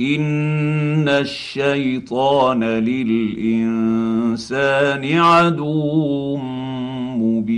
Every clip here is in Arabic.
ان الشيطان للانسان عدو مبين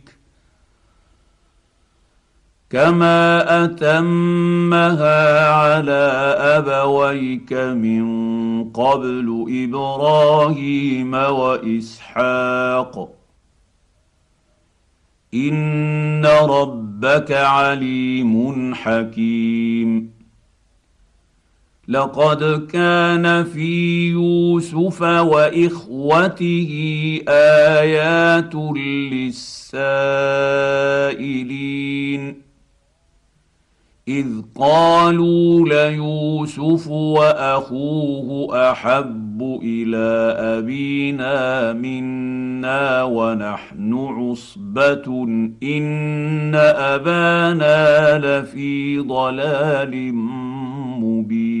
كما اتمها على ابويك من قبل إبراهيم واسحاق ان ربك عليم حكيم. لقد كان في يوسف واخوته ايات للسائلين اذ قالوا ليوسف واخوه احب إلى ابينا منا ونحن عصبه ان ابانا لفي ضلال مبين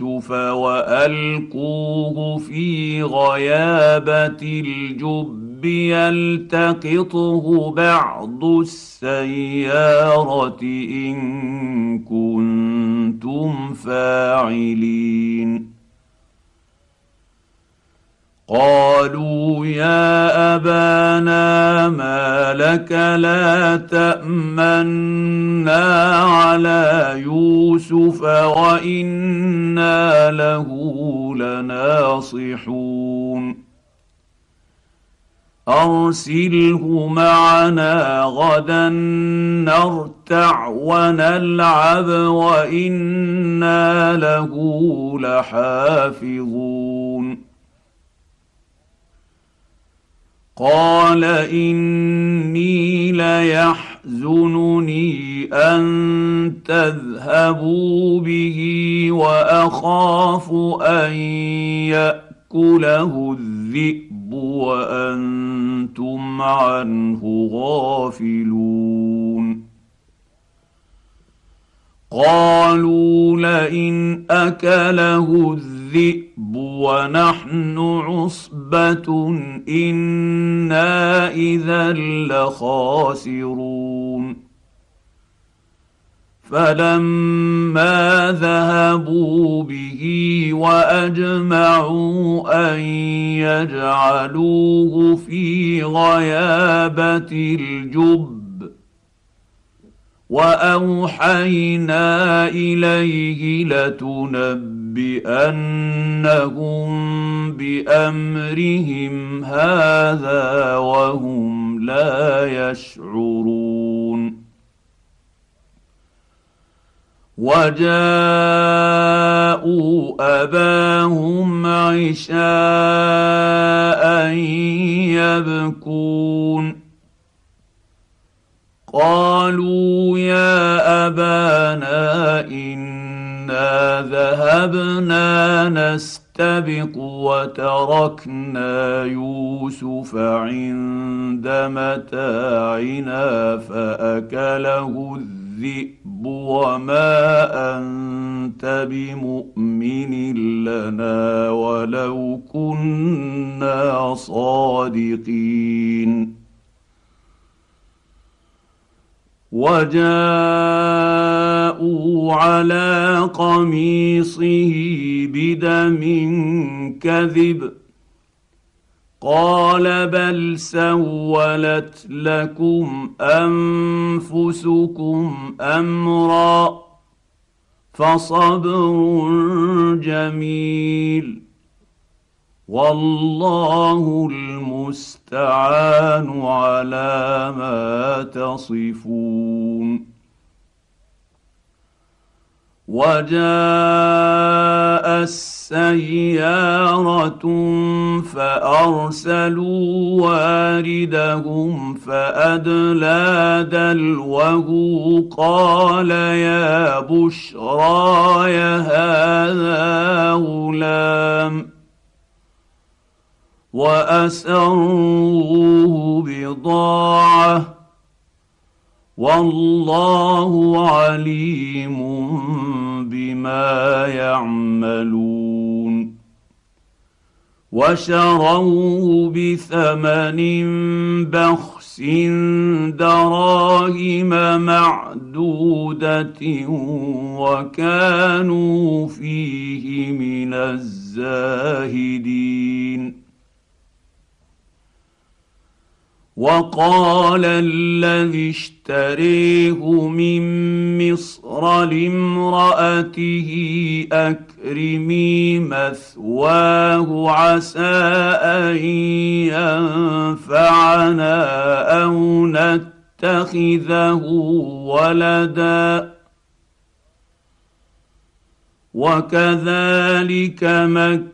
يوسف والقوه في غيابه الجب يلتقطه بعض السياره ان كنتم فاعلين قالوا يا أبانا ما لك لا تأمنا على يوسف وإنا له لناصحون. أرسله معنا غدا نرتع ونلعب وإنا له لحافظون. قال إني ليحزنني أن تذهبوا به وأخاف أن يأكله الذئب وأنتم عنه غافلون. قالوا لئن أكله الذئب ونحن عصبة إنا إذا لخاسرون. فلما ذهبوا به وأجمعوا أن يجعلوه في غيابة الجب وأوحينا إليه لتنبئنهم بأمرهم هذا وهم لا يشعرون. وجاءوا أباهم عشاء يبكون. قالوا يا أبانا انا ذهبنا نستبق وتركنا يوسف عند متاعنا فاكله الذئب وما انت بمؤمن لنا ولو كنا صادقين وجاءوا على قميصه بدم كذب. قال بل سولت لكم أنفسكم أمرا فصبر جميل. والله المستعان على ما تصفون. وجاء السيارة فأرسلوا واردهم فأدلى دلوه قال يا بشرى هذا غلام. واسروه بضاعة والله عليم بما يعملون وشروه بثمن بخس دراهم معدودة وكانوا فيه من الزاهدين وقال الذي اشتريه من مصر لامرأته أكرمي مثواه عسى أن ينفعنا أو نتخذه ولدا. وكذلك مكه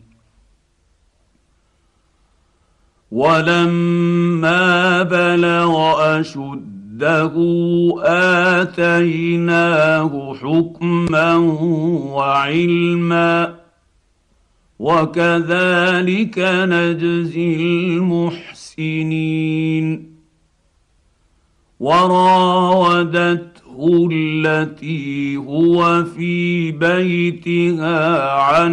ولما بلغ أشده آتيناه حكما وعلما وكذلك نجزي المحسنين. وراودته التي هو في بيتها عن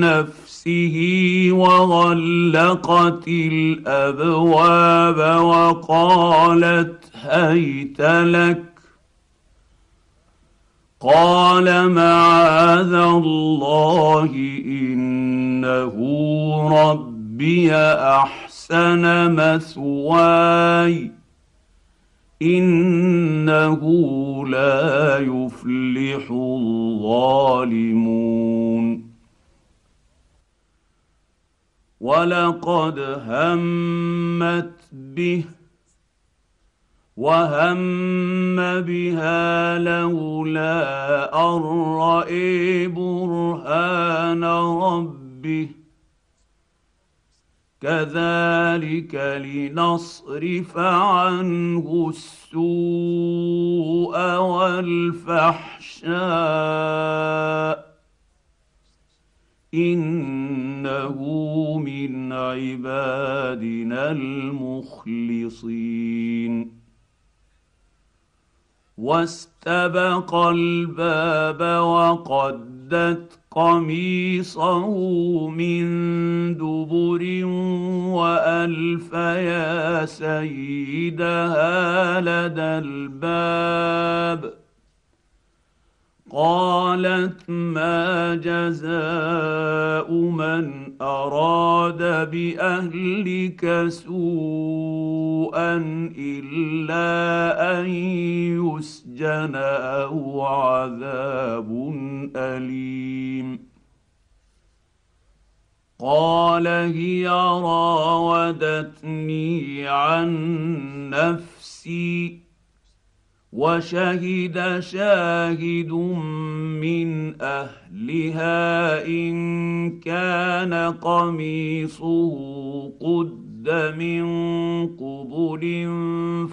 نفسه نفسه وغلقت الأبواب وقالت هيت لك. قال معاذ الله إنه ربي أحسن مثواي. إنه لا يفلح الظالمون. ولقد همت به وهم بها لولا أن رأي برهان ربه. كذلك لنصرف عنه السوء والفحشاء. إنه من عبادنا المخلصين. واستبق الباب وقدت قميصه من دبر وألف يا سيدها لدى الباب. قالت ما جزاء من أراد بأهلك سوءا إلا أن يسجن أو عذاب أليم. قال هي راودتني عن نفسي. وشهد شاهد من أهلها إن كان قميصه قد من قبل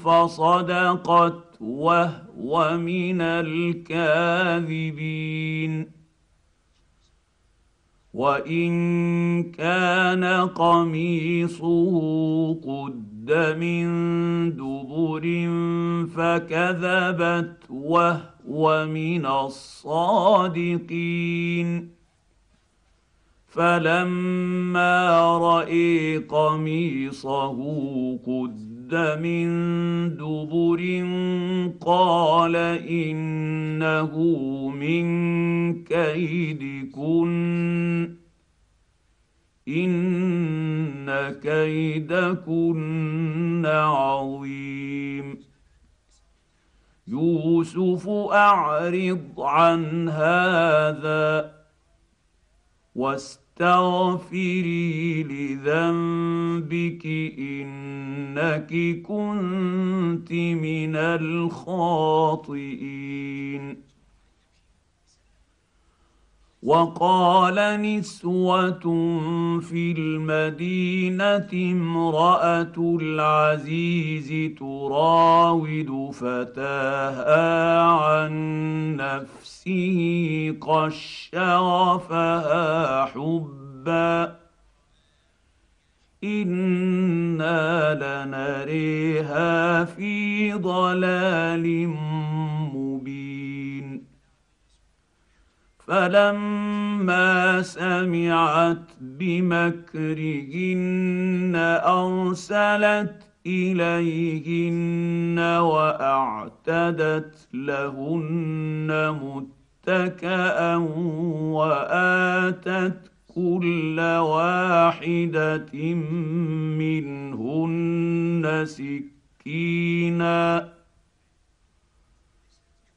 فصدقت وهو من الكاذبين. وإن كان قميصه قد من دبر فكذبت وهو من الصادقين. فلما رأي قميصه قد من دبر قال إنه من كيدكن. ان كيدكن عظيم. يوسف اعرض عن هذا واستغفري لذنبك انك كنت من الخاطئين. وقال نسوة في المدينة امرأة العزيز تراود فتاها عن نفسه قد شغفها حبا. إنا لنريها في ضلال مبين. فلما سمعت بمكرهن أرسلت إليهن وأعتدت لهن متكئا وآتت كل واحدة منهن سكينا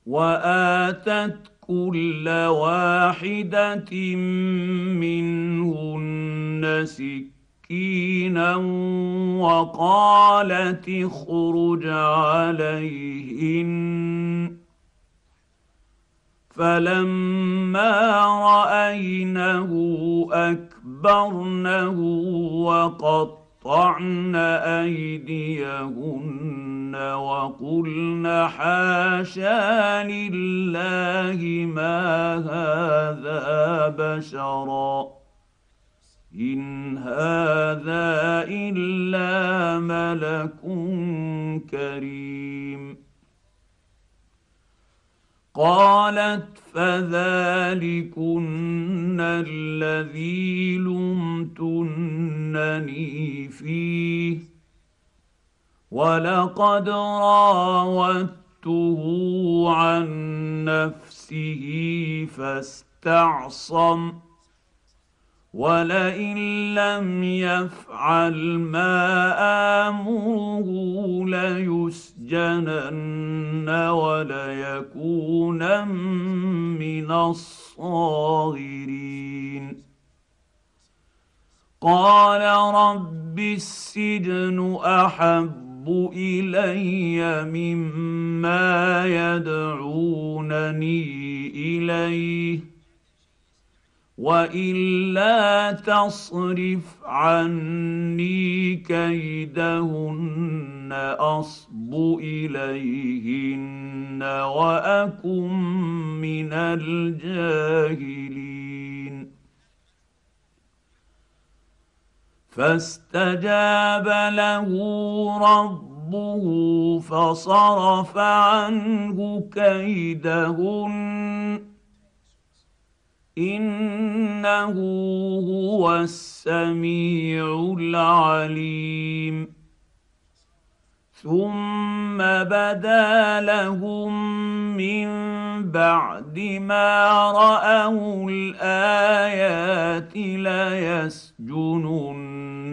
وآتت كل واحدة منهن سكينا وقالت اخرج عليهن. فلما رأينه أكبرنه وقطعن أيديهن وقلن حاشا لله ما هذا بشرا. إن هذا إلا ملك كريم. قالت فذلكن الذي لمتنني فيه. ولقد راودته عن نفسه فاستعصم ولئن لم يفعل ما آمره ليسجنن وليكون من الصاغرين. قال رب السجن احب الي مما يدعونني اليه والا تصرف عني كيدهن اصب اليهن واكن من الجاهلين فاستجاب له رب ربه فصرف عنه كيدهن. إنه هو السميع العليم. ثم بدا لهم من بعد ما رأوا الآيات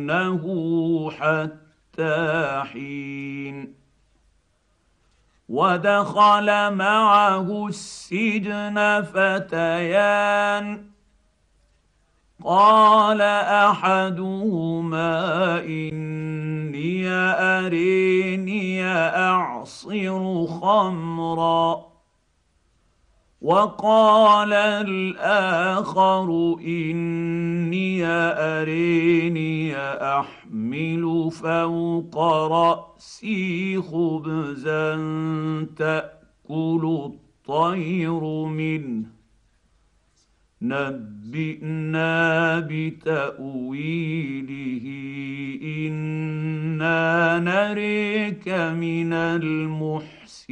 ليسجننه حتى حين. ودخل معه السجن فتيان. قال أحدهما إني أريني أعصر خمرا. وقال الآخر إني أريني أحمل فوق رأسي خبزا تأكل الطير منه. نبئنا بتأويله إنا نريك من المحسنين.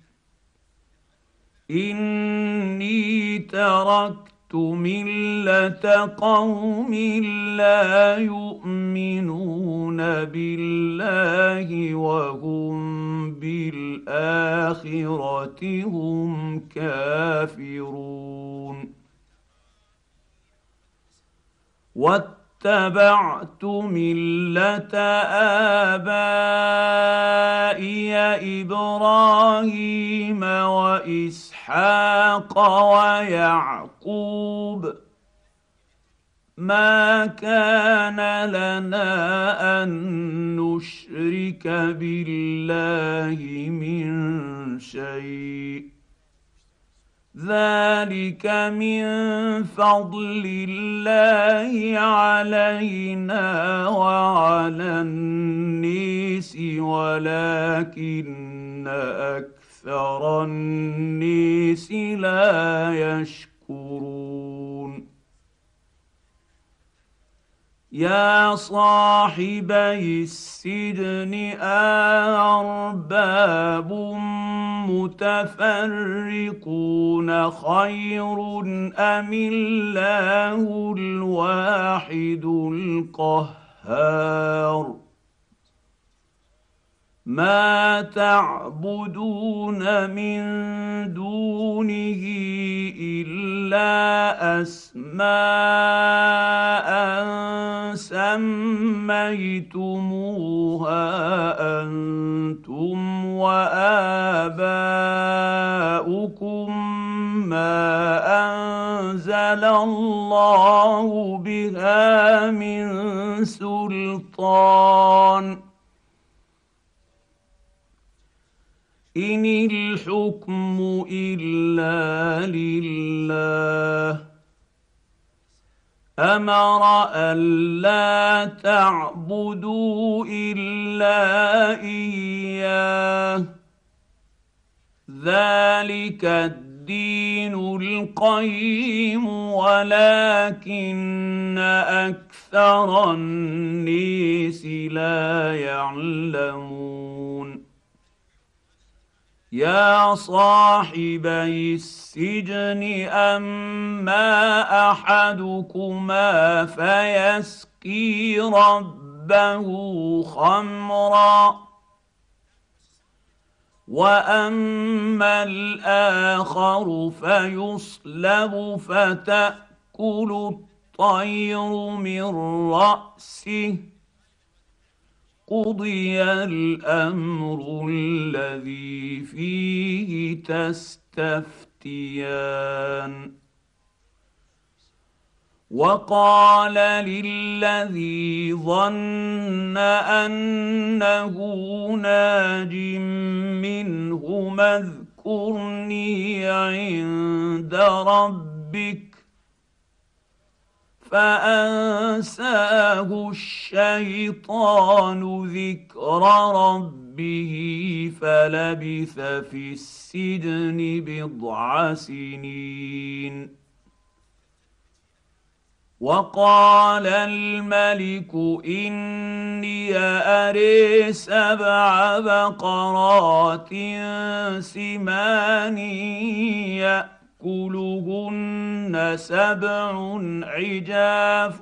إني تركت مله قوم لا يؤمنون بالله وهم بالاخره هم كافرون اتبعت مله ابائي إبراهيم واسحاق ويعقوب ما كان لنا ان نشرك بالله من شيء ذلك من فضل الله علينا وعلى النيس ولكن أكثر النيس لا يشكرون يا صاحبي السجن ارباب متفرقون خير ام الله الواحد القهار ما تعبدون من دونه الا اسماء سميتموها أنتم واباؤكم ما انزل الله بها من سلطان إن الحكم إلا لله. أمر الا تعبدوا إلا إياه. ذلك الدين القيم ولكن أكثر النيس لا يعلمون. يا صاحبي السجن اما أحدكما فيسقي ربه خمرا؟ وأما الآخر فيصلب فتأكل الطير من رأسه. قضي الامر الذي فيه تستفتيان وقال للذي ظن انه ناج منهما اذكرني عند ربك فأنساه الشيطان ذكر ربه فلبث في السجن بضع سنين. وقال الملك إني اري سبع بقرات سمان يأكلهن سبع عجاف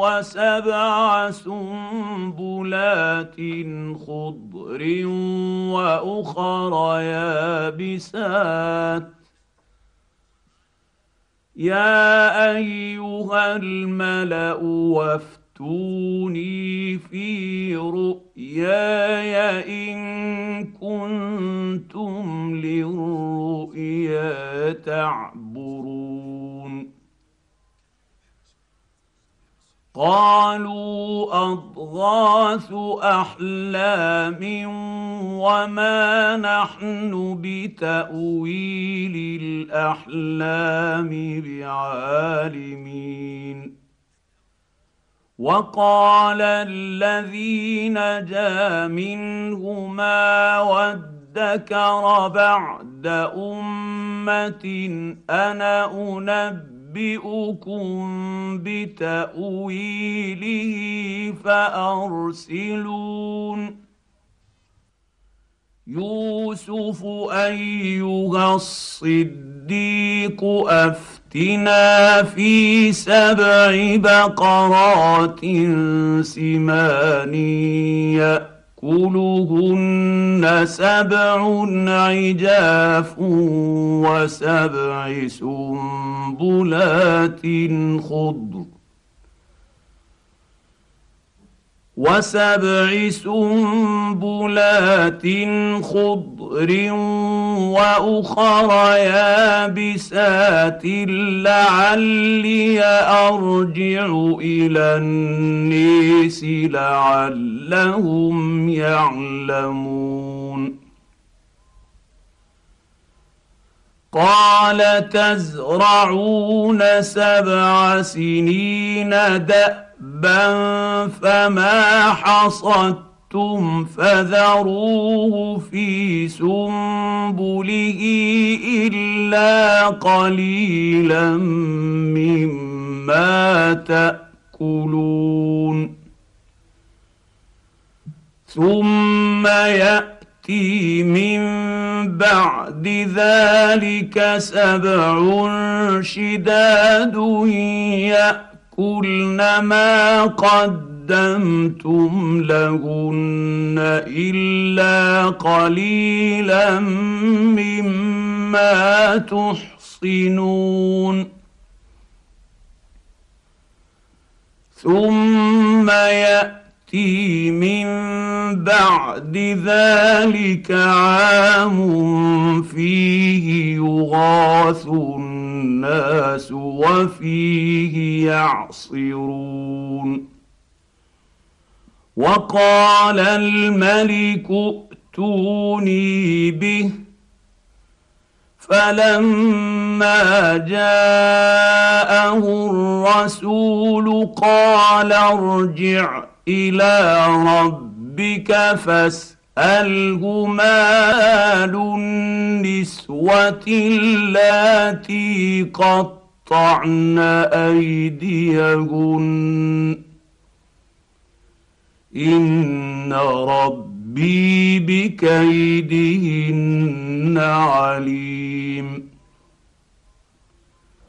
وسبع سنبلات خضر وأخر يابسات. يا أيها الملأ وافتوني في رؤياي إن كنتم للرؤيا تعبرون. قالوا أضغاث أحلام وما نحن بتأويل الأحلام بعالمين. وقال الذي نجا منهما وادكر بعد أمة أنا انبئ أنبئكم بتأويله فأرسلون. يوسف أيها الصديق افتنا في سبع بقرات سمان يأكلهن سبع عجاف وسبع سنبلات خضر وسبع سنبلات خضر وأخر يابسات لعلي أرجع إلى النيس لعلهم يعلمون. قال تزرعون سبع سنين دأ حبا فما حصدتم فذروه في سنبله الا قليلا مما تاكلون ثم ياتي من بعد ذلك سبع شداد يأتي ياكلن ما قدمتم لهن إلا قليلا مما تحصنون. ثم يأتي من بعد ذلك عام فيه يغاث الناس وفيه يعصرون. وقال الملك ائتوني به فلما جاءه الرسول قال ارجع إلى ربك فاسال اساله مال النسوة اللاتي قطعن أيديهن. إن ربي بكيدهن عليم.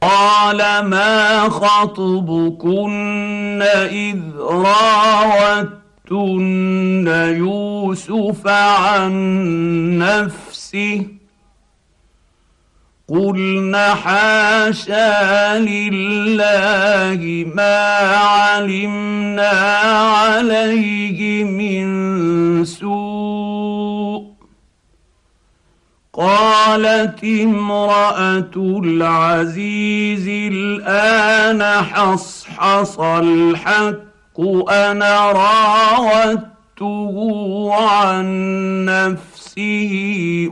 قال ما خطبكن إذ راوت ياتون يوسف عن نفسه. قلنا حاشا لله ما علمنا عليه من سوء. قالت امرأة العزيز الآن حصحص الحق أنا راودته عن نفسه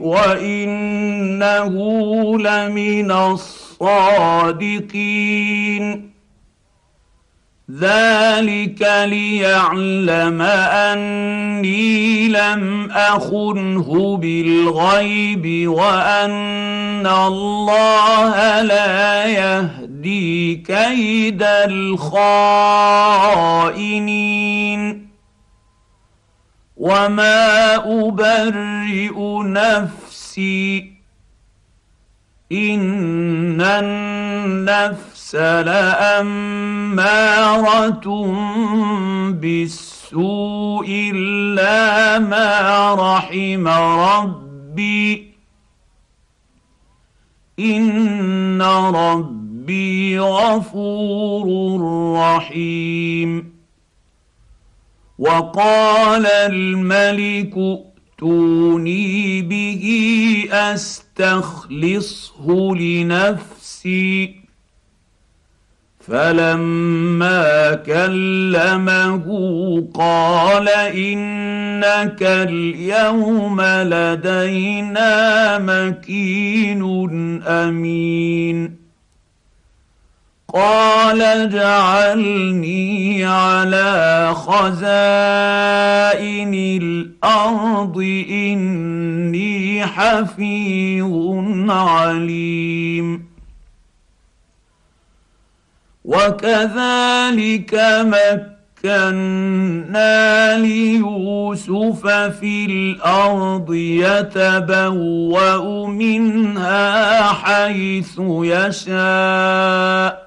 وإنه لمن الصادقين. ذلك ليعلم أني لم أخنه بالغيب وأن الله لا يهدي كيد الخائنين. وما ابرئ نفسي ان النفس لاماره بالسوء الا ما رحم ربي. ان ربي غفور رحيم. وقال الملك ائتوني به أستخلصه لنفسي. فلما كلمه قال إنك اليوم لدينا مكين أمين. قال اجعلني على خزائن الأرض إني حفيظ عليم. وكذلك مكنا ليوسف في الأرض يتبوأ منها حيث يشاء.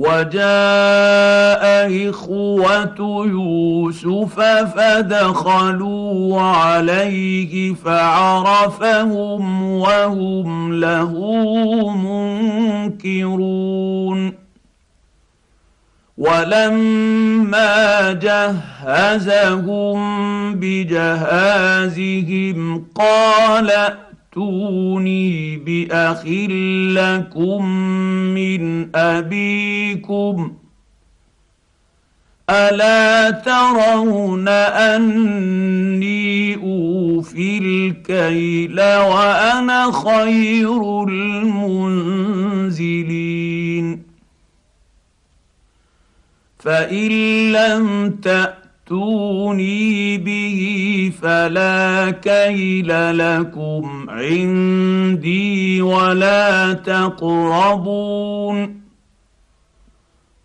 وجاء إخوة يوسف فدخلوا عليه فعرفهم وهم له منكرون. ولما جهزهم بجهازهم قال ائتوني بأخ لكم من أبيكم ألا ترون أني أوفي الكيل وأنا خير المنزلين فإن لم تأتوا ائتوني به فلا كيل لكم عندي ولا تقربون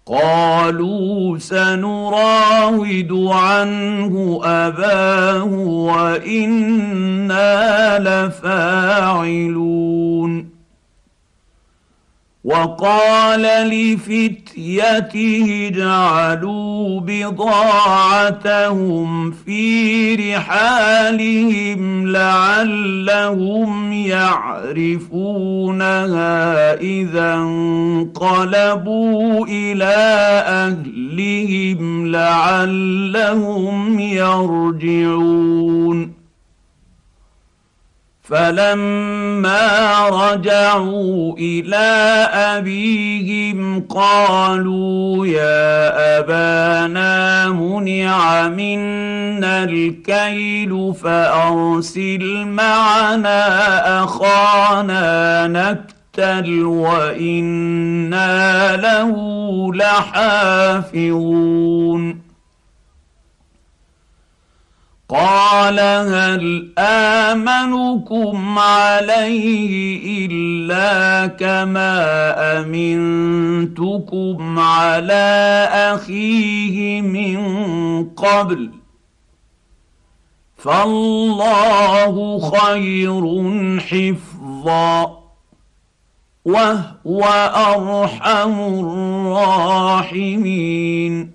قالوا سنراود عنه اباه وأنا لفاعلون وقال لفتيته اجعلوا بضاعتهم في رحالهم لعلهم يعرفونها إذا انقلبوا إلى أهلهم لعلهم يرجعون فلما رجعوا إلى أبيهم قالوا يا أبانا منع منا الكيل فأرسل معنا أخانا نكتل وإنا له لحافظون. قال هل امنكم عليه الا كما امنتكم على اخيه من قبل فالله خير حفظا وهو ارحم الراحمين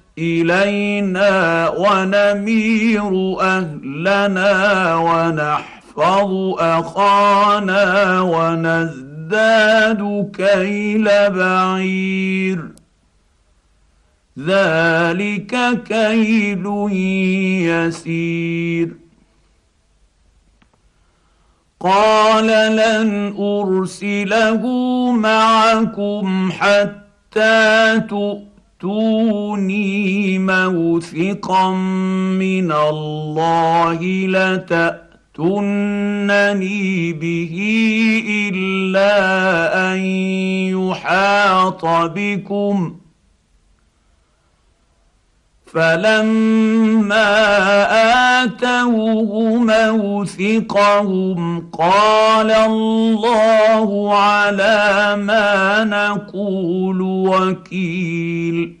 إلينا ونمير أهلنا ونحفظ أخانا ونزداد كيل بعير. ذلك كيل يسير. قال لن أرسله معكم حتى تؤتوني موثقا من الله لتاتونني به إلا أن يحاط بكم فلما آتوه موثقهم قال الله على ما نقول وكيل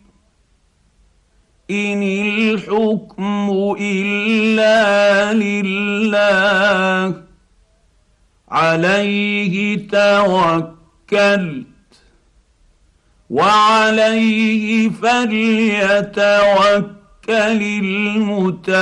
إن الحكم إلا لله. عليه توكلت وعليه فليتوكل المتوكلون.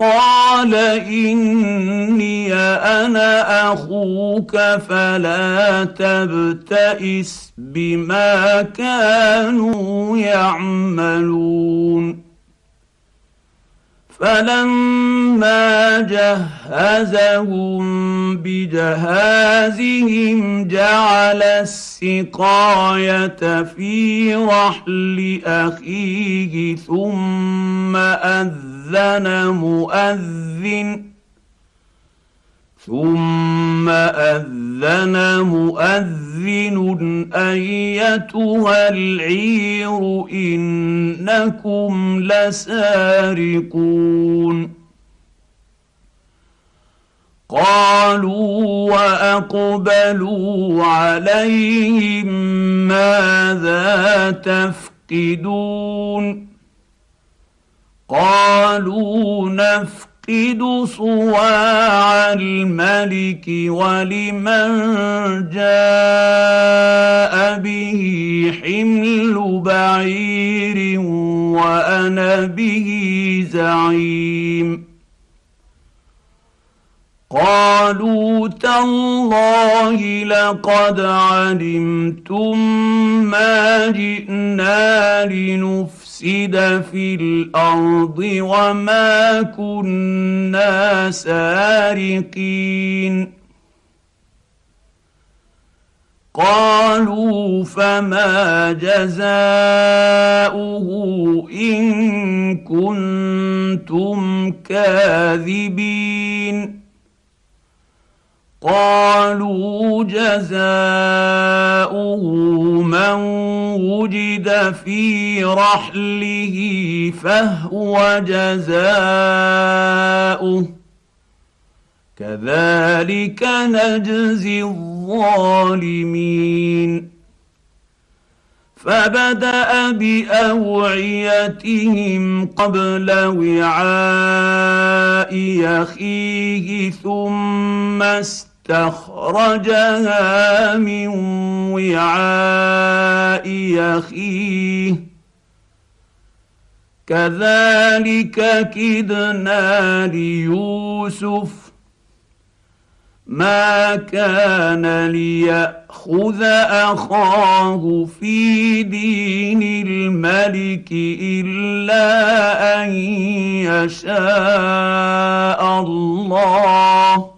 قال إني أنا أخوك فلا تبتئس بما كانوا يعملون. فلما جهزهم بجهازهم جعل السقاية في رحل أخيه ثم أذن مؤذن ثم أذن مؤذن أيتها العير إنكم لسارقون. قالوا وأقبلوا عليهم ماذا تفقدون؟ قالوا نفقد نفقد صواع الملك ولمن جاء به حمل بعير وأنا به زعيم. قالوا تالله لقد علمتم ما جئنا لنفسد في الأرض وما كنا سارقين. قالوا فما جزاؤه إن كنتم كاذبين. قالوا جزاؤه من وجد في رحله فهو جزاؤه. كذلك نجزي الظالمين. فبدأ بأوعيتهم قبل وعاء أخيه ثم استخرجها من وعاء أخيه. كذلك كدنا ليوسف ما كان ليأخذ أخاه في دين الملك إلا أن يشاء الله.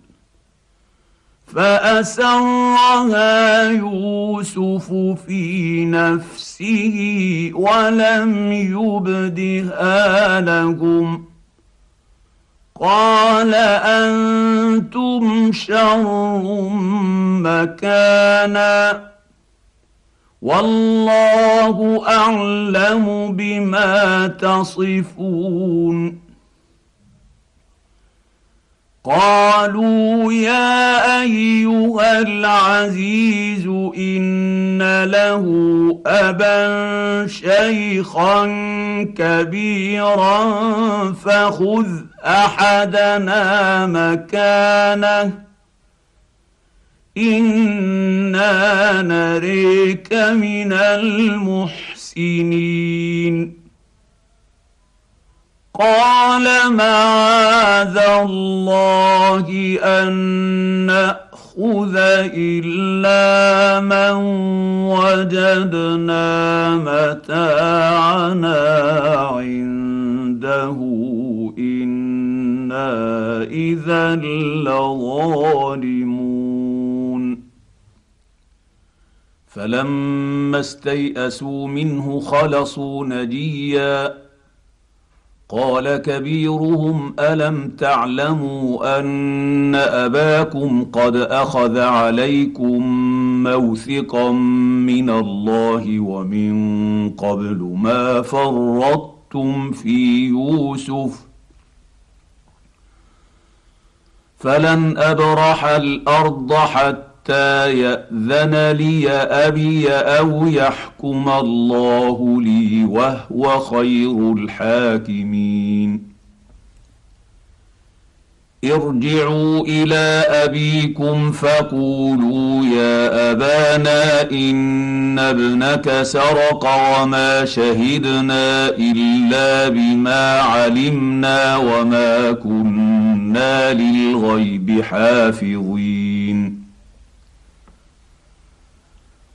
فأسرها يوسف في نفسه ولم يبدها لهم. قال أنتم شر مكانا. والله أعلم بما تصفون. قالوا يا أيها العزيز إن له أبا شيخا كبيرا فخذ أحدنا مكانه. إنا نريك من المحسنين. قال معاذ الله أن نأخذ إلا من وجدنا متاعنا عنده؟ إنا إذا لظالمون. فلما استيئسوا منه خلصوا نجيا. قال كبيرهم ألم تعلموا أن أباكم قد أخذ عليكم موثقا من الله ومن قبل ما فرطتم في يوسف فلن أبرح الأرض حتى يأذن لي أبي أو يحكم الله لي وهو خير الحاكمين. ارجعوا إلى أبيكم فقولوا يا أبانا إن ابنك سرق وما شهدنا إلا بما علمنا وما كنا للغيب حافظين.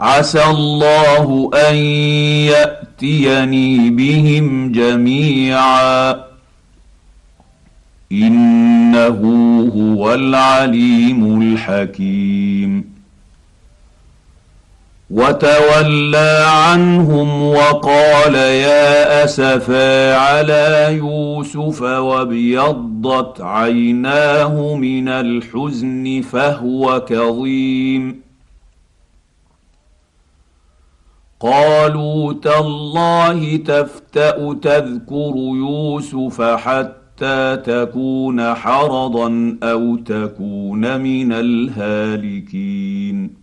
عسى الله أن يأتيني بهم جميعا. إنه هو العليم الحكيم. وتولى عنهم وقال يا أسفا على يوسف وابيضت عيناه من الحزن فهو كظيم. قالوا تالله تفتأ تذكر يوسف حتى تكون حرضا أو تكون من الهالكين.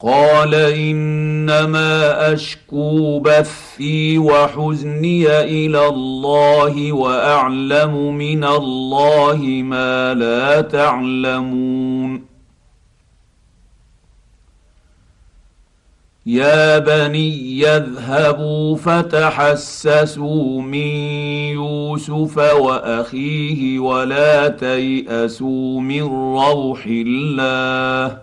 قال إنما أشكو بثي وحزني إلى الله وأعلم من الله ما لا تعلمون. يا بني يذهبوا فتحسسوا من يوسف وأخيه ولا تيأسوا من روح الله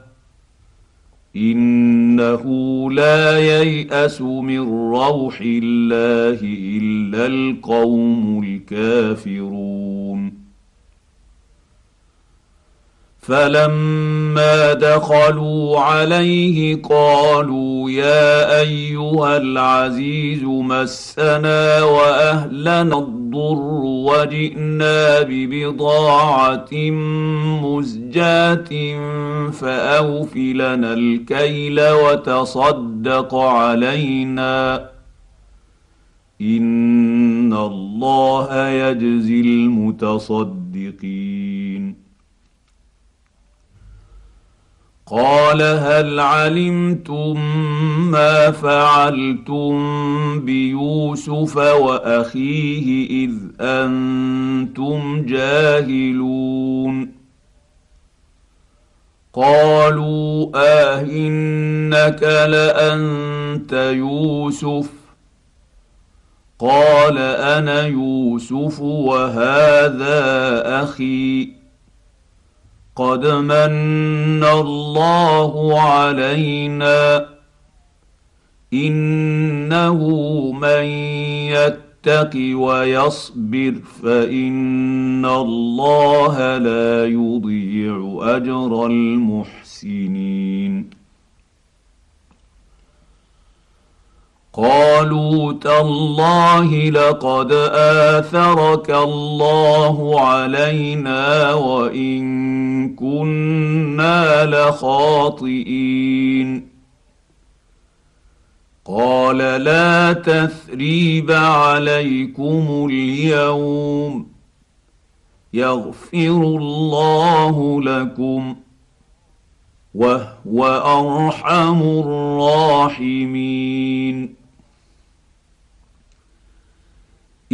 إنه لا ييأس من روح الله إلا القوم الكافرون فلما دخلوا عليه قالوا يا أيها العزيز مسنا وأهلنا الضر وجئنا ببضاعة مزجاة فأوف لنا الكيل وتصدق علينا. إن الله يجزي المتصدقين. قال هل علمتم ما فعلتم بيوسف وأخيه إذ أنتم جاهلون؟ قالوا آه انك لأنت يوسف. قال أنا يوسف وهذا أخي. قد من الله علينا انه من يتق ويصبر فان الله لا يضيع اجر المحسنين قالوا تالله لقد اثرك الله علينا وان كنا لخاطئين. قال لا تثريب عليكم اليوم. يغفر الله لكم وهو أرحم الراحمين.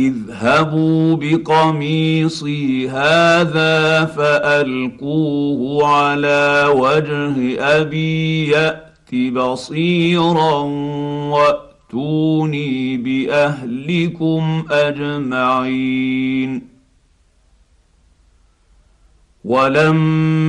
اذهبوا بقميصي هذا فألقوه على وجه أبي يأت بصيرا وأتوني بأهلكم أجمعين. ولما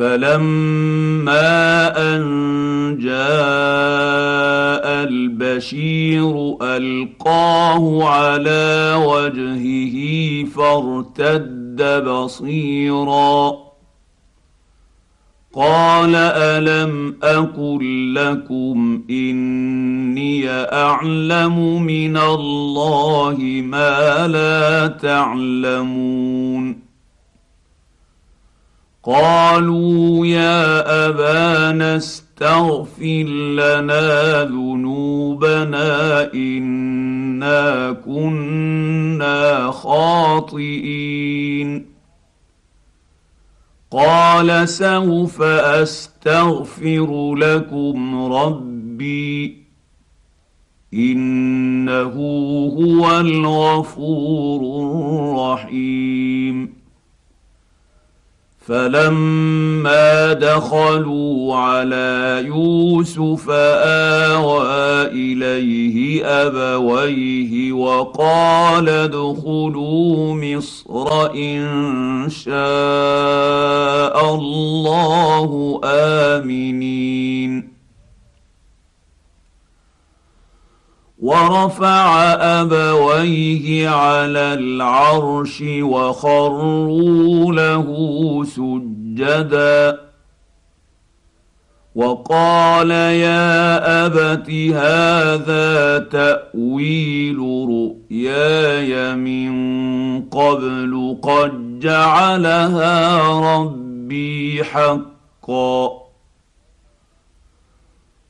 فلما ان جاء البشير القاه على وجهه فارتد بصيرا قال الم أقل لكم اني اعلم من الله ما لا تعلمون قالوا يا أبانا استغفر لنا ذنوبنا إنا كنا خاطئين. قال سوف أستغفر لكم ربي إنه هو الغفور الرحيم. فلما دخلوا على يوسف آوى إليه أبويه وقال ادخلوا مصر إن شاء الله آمنين. ورفع أبويه على العرش وخروا له سجدا. وقال يا أبت هذا تأويل رؤياي من قبل قد جعلها ربي حقا.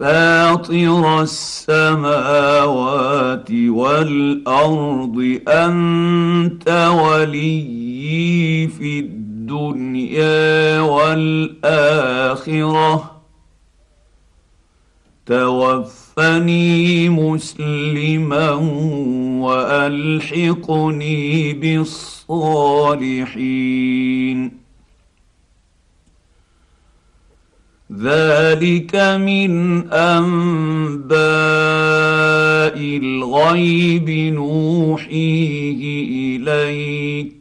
فاطر السماوات والأرض أنت وليي في الدنيا والآخرة. توفني مسلما وألحقني بالصالحين. ذلك من أنباء الغيب نوحيه إليك.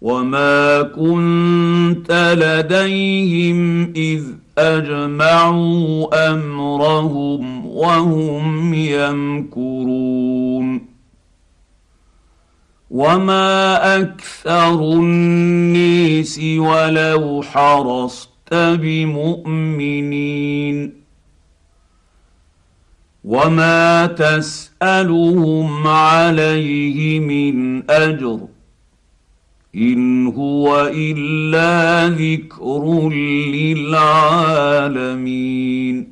وما كنت لديهم إذ أجمعوا أمرهم وهم يمكرون. وما أكثر النيس ولو حرصت بمؤمنين. وما تسألهم عليه من أجر إن هو إلا ذكر للعالمين.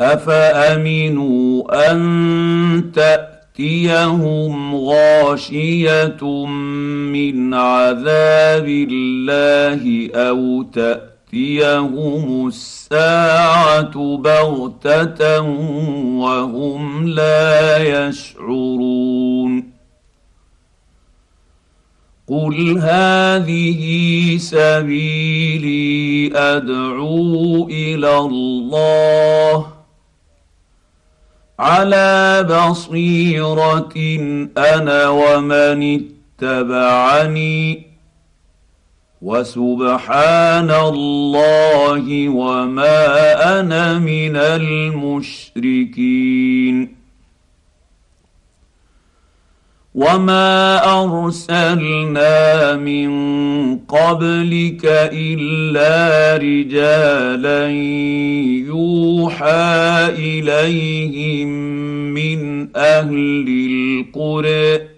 افامنوا ان تاتيهم غاشيه من عذاب الله أو تاتيهم الساعة بغته وهم لا يشعرون قل هذه سبيلي ادعو إلى الله على بصيرة أنا ومن اتبعني وسبحان الله وما أنا من المشركين. وما ارسلنا من قبلك الا رجالا يوحى اليهم من أهل القرى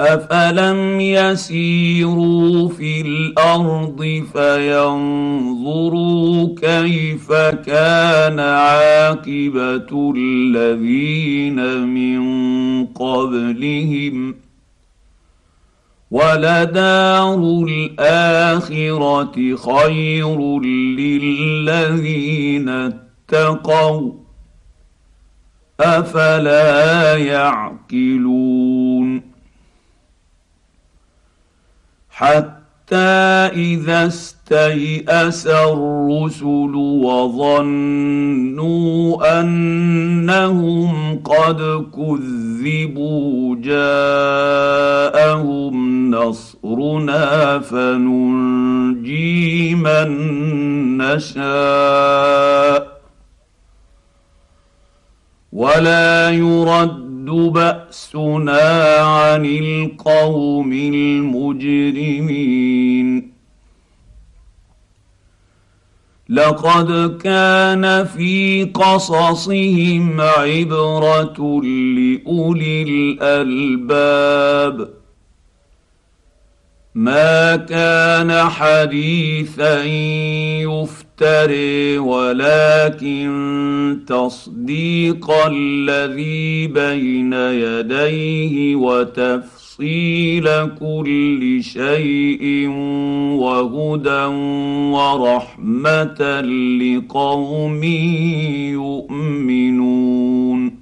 افلم يسيروا في الأرض فينظروا كيف كان عاقبه الذين من قبلهم ولدار الاخره خير للذين اتقوا افلا يعقلون حتى إذا استيأس الرسل وظنوا أنهم قد كذبوا جاءهم نصرنا فننجي من نشاء. ولا يرد باسنا عن القوم المجرمين لقد كان في قصصهم عبره لاولي الالباب ما كان حديثا يفتح يفتري ولكن تصديق الذي بين يديه وتفصيل كل شيء وهدى ورحمة لقوم يؤمنون.